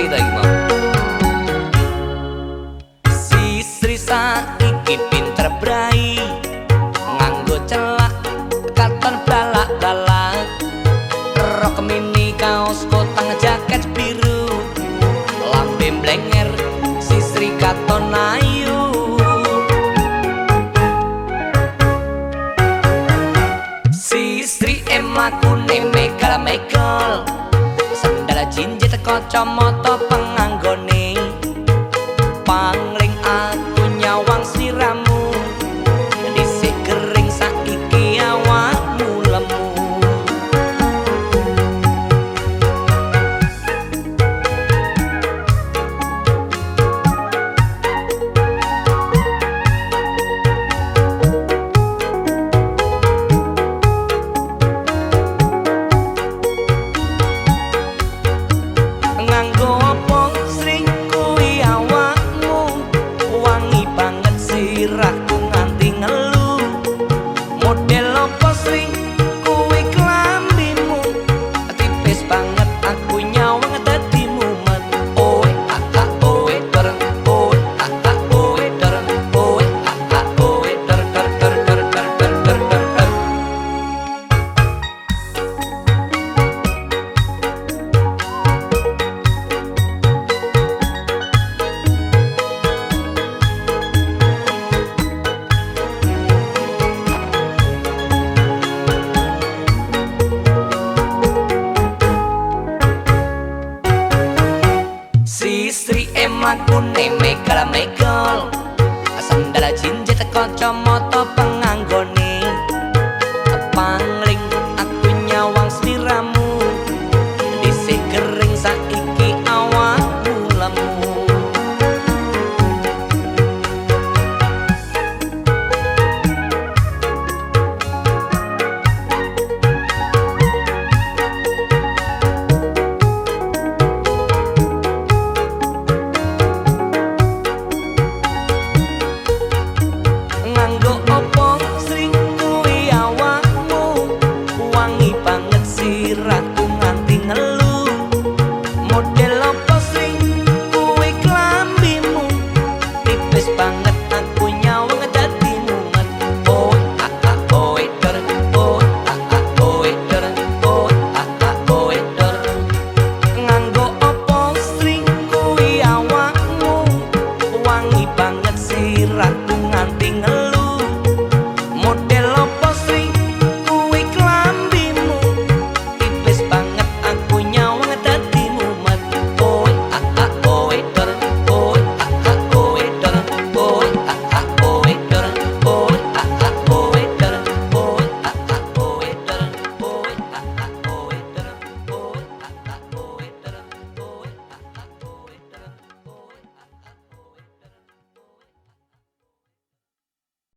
Sri ta iki Si Sri saiki pinter brai nganggo celak katon balak-balak. Rok mini kaos kotang jaket biru lambe blenger si Sri katon ayu. Si Sri emaku ne megal jinjit kacamata España. my good name, make pan